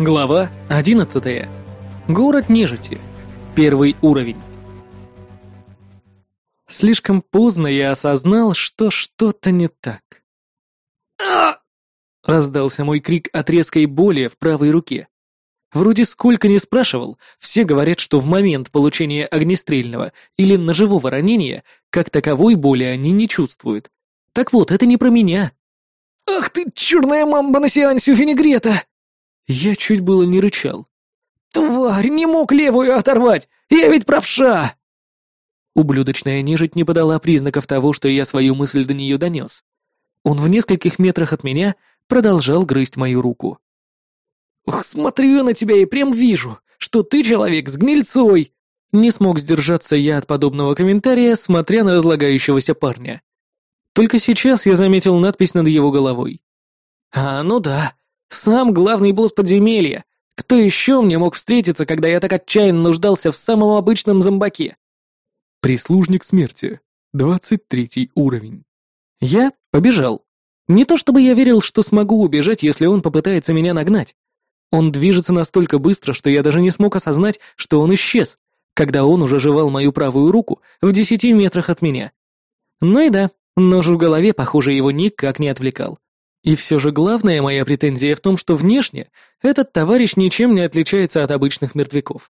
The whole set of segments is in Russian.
Глава 11. Город нежити. Первый уровень. Слишком поздно я осознал, что что-то не так. а Раздался мой крик от резкой боли в правой руке. Вроде сколько не спрашивал, все говорят, что в момент получения огнестрельного или ножевого ранения как таковой боли они не чувствуют. Так вот, это не про меня. «Ах ты, черная мамба на сеансе у винегрета!» Я чуть было не рычал. «Тварь, не мог левую оторвать! Я ведь правша!» Ублюдочная нежить не подала признаков того, что я свою мысль до нее донес. Он в нескольких метрах от меня продолжал грызть мою руку. «Ух, смотрю на тебя и прям вижу, что ты человек с гнильцой!» Не смог сдержаться я от подобного комментария, смотря на разлагающегося парня. Только сейчас я заметил надпись над его головой. «А, ну да, сам главный босс подземелья. Кто еще мне мог встретиться, когда я так отчаянно нуждался в самом обычном зомбаке?» Прислужник смерти. Двадцать третий уровень. Я побежал. Не то чтобы я верил, что смогу убежать, если он попытается меня нагнать. Он движется настолько быстро, что я даже не смог осознать, что он исчез, когда он уже жевал мою правую руку в десяти метрах от меня. Ну и да, нож в голове, похоже, его никак не отвлекал. И все же главная моя претензия в том, что внешне этот товарищ ничем не отличается от обычных мертвяков.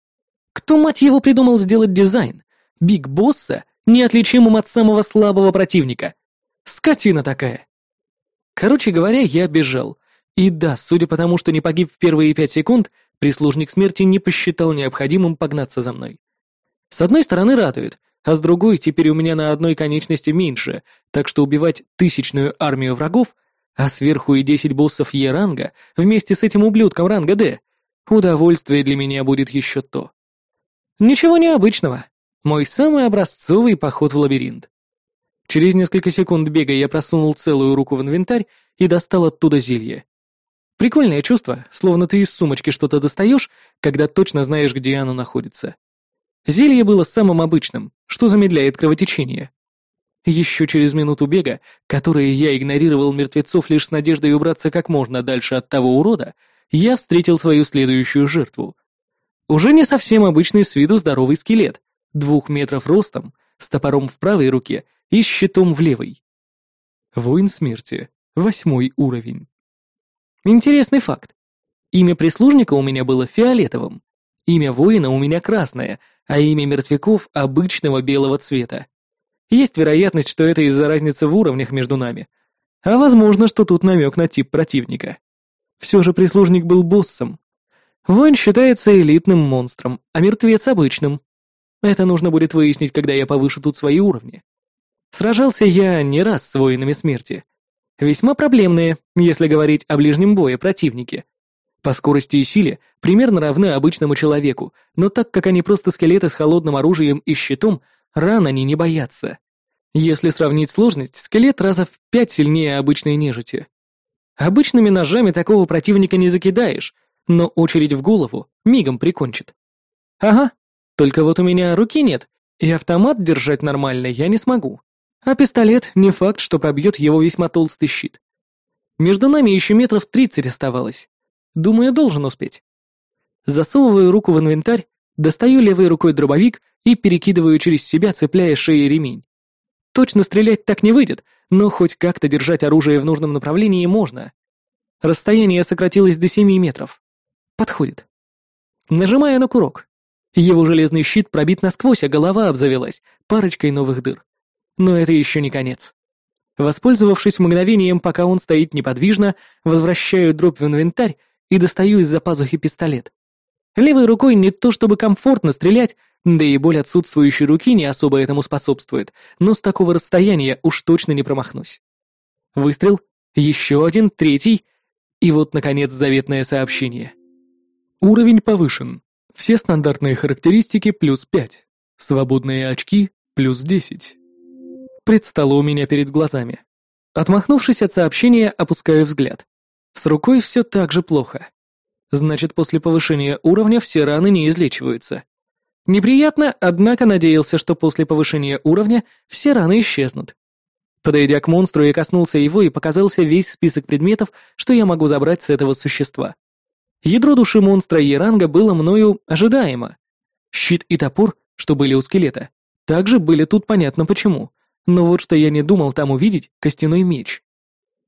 Кто, мать его, придумал сделать дизайн? Биг Босса, неотличимым от самого слабого противника. Скотина такая. Короче говоря, я бежал, и да, судя по тому, что не погиб в первые пять секунд, прислужник смерти не посчитал необходимым погнаться за мной. С одной стороны радует, а с другой теперь у меня на одной конечности меньше, так что убивать тысячную армию врагов, а сверху и десять боссов Е-ранга вместе с этим ублюдком ранга Д, удовольствие для меня будет еще то. Ничего необычного. Мой самый образцовый поход в лабиринт. Через несколько секунд бега я просунул целую руку в инвентарь и достал оттуда зелье. Прикольное чувство, словно ты из сумочки что-то достаешь, когда точно знаешь, где оно находится. Зелье было самым обычным, что замедляет кровотечение. Еще через минуту бега, которые я игнорировал мертвецов лишь с надеждой убраться как можно дальше от того урода, я встретил свою следующую жертву. Уже не совсем обычный с виду здоровый скелет, двух метров ростом, с топором в правой руке и щитом в левой. Воин смерти, восьмой уровень. Интересный факт. Имя прислужника у меня было фиолетовым, имя воина у меня красное, а имя мертвяков обычного белого цвета. Есть вероятность, что это из-за разницы в уровнях между нами. А возможно, что тут намек на тип противника. Все же прислужник был боссом. Воин считается элитным монстром, а мертвец обычным. Это нужно будет выяснить, когда я повышу тут свои уровни. Сражался я не раз с воинами смерти, Весьма проблемные, если говорить о ближнем бое противники. По скорости и силе примерно равны обычному человеку, но так как они просто скелеты с холодным оружием и щитом, ран они не боятся. Если сравнить сложность, скелет раза в пять сильнее обычной нежити. Обычными ножами такого противника не закидаешь, но очередь в голову мигом прикончит. Ага, только вот у меня руки нет, и автомат держать нормально я не смогу. А пистолет не факт, что пробьет его весьма толстый щит. Между нами еще метров тридцать оставалось. Думаю, должен успеть. Засовываю руку в инвентарь, достаю левой рукой дробовик и перекидываю через себя, цепляя шеи ремень. Точно стрелять так не выйдет, но хоть как-то держать оружие в нужном направлении можно. Расстояние сократилось до семи метров. Подходит. Нажимаю на курок. Его железный щит пробит насквозь, а голова обзавелась парочкой новых дыр. Но это еще не конец. Воспользовавшись мгновением, пока он стоит неподвижно, возвращаю дробь в инвентарь и достаю из-за пазухи пистолет. Левой рукой не то чтобы комфортно стрелять, да и боль отсутствующей руки не особо этому способствует, но с такого расстояния уж точно не промахнусь. Выстрел, еще один, третий, и вот, наконец, заветное сообщение. Уровень повышен. Все стандартные характеристики плюс 5. Свободные очки плюс 10 предстало у меня перед глазами. Отмахнувшись от сообщения, опускаю взгляд. С рукой все так же плохо. Значит, после повышения уровня все раны не излечиваются. Неприятно, однако надеялся, что после повышения уровня все раны исчезнут. Подойдя к монстру, я коснулся его и показался весь список предметов, что я могу забрать с этого существа. Ядро души монстра Еранга было мною ожидаемо. Щит и топор, что были у скелета, также были тут понятно почему, но вот что я не думал там увидеть — костяной меч.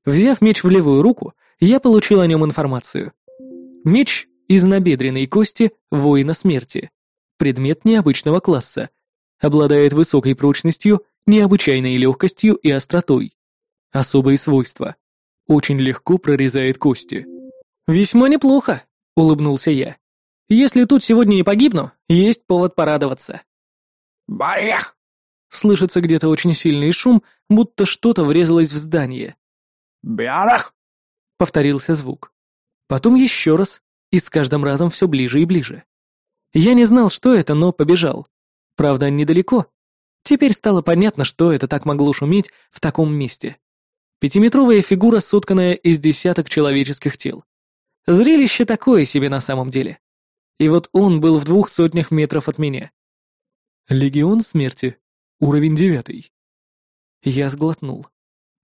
Взяв меч в левую руку, я получил о нем информацию. Меч из набедренной кости воина смерти. Предмет необычного класса. Обладает высокой прочностью, необычайной легкостью и остротой. Особые свойства. Очень легко прорезает кости. «Весьма неплохо», — улыбнулся я. «Если тут сегодня не погибну, есть повод порадоваться». «Барех!» Слышится где-то очень сильный шум, будто что-то врезалось в здание. «Бярах!» — повторился звук. Потом еще раз, и с каждым разом все ближе и ближе. Я не знал, что это, но побежал. Правда, недалеко. Теперь стало понятно, что это так могло шуметь в таком месте. Пятиметровая фигура, сотканная из десяток человеческих тел. Зрелище такое себе на самом деле. И вот он был в двух сотнях метров от меня. Легион смерти. Уровень девятый. Я сглотнул.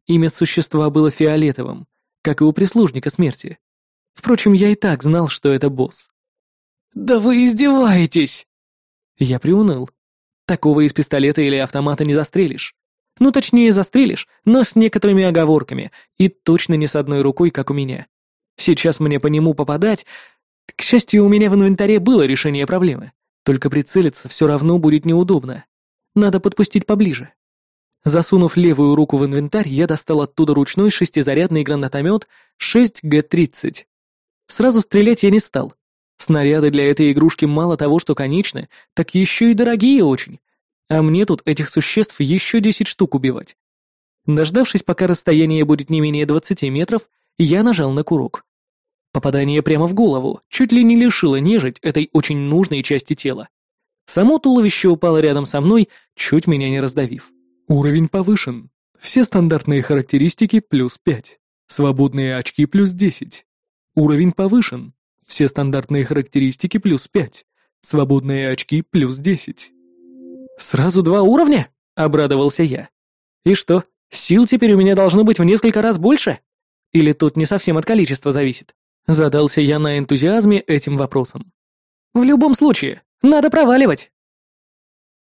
Имя существа было фиолетовым, как и у прислужника смерти. Впрочем, я и так знал, что это босс. «Да вы издеваетесь!» Я приуныл. Такого из пистолета или автомата не застрелишь. Ну, точнее, застрелишь, но с некоторыми оговорками, и точно не с одной рукой, как у меня. Сейчас мне по нему попадать... К счастью, у меня в инвентаре было решение проблемы. Только прицелиться все равно будет неудобно. Надо подпустить поближе. Засунув левую руку в инвентарь, я достал оттуда ручной шестизарядный гранатомет 6Г-30. Сразу стрелять я не стал. Снаряды для этой игрушки мало того, что конечны, так еще и дорогие очень. А мне тут этих существ еще 10 штук убивать. Дождавшись, пока расстояние будет не менее 20 метров, я нажал на курок. Попадание прямо в голову чуть ли не лишило нежить этой очень нужной части тела. Само туловище упало рядом со мной, чуть меня не раздавив. Уровень повышен. Все стандартные характеристики плюс 5. Свободные очки плюс 10. Уровень повышен. Все стандартные характеристики плюс 5. Свободные очки плюс 10. «Сразу два уровня?» — обрадовался я. «И что, сил теперь у меня должно быть в несколько раз больше? Или тут не совсем от количества зависит?» Задался я на энтузиазме этим вопросом. «В любом случае, надо проваливать!»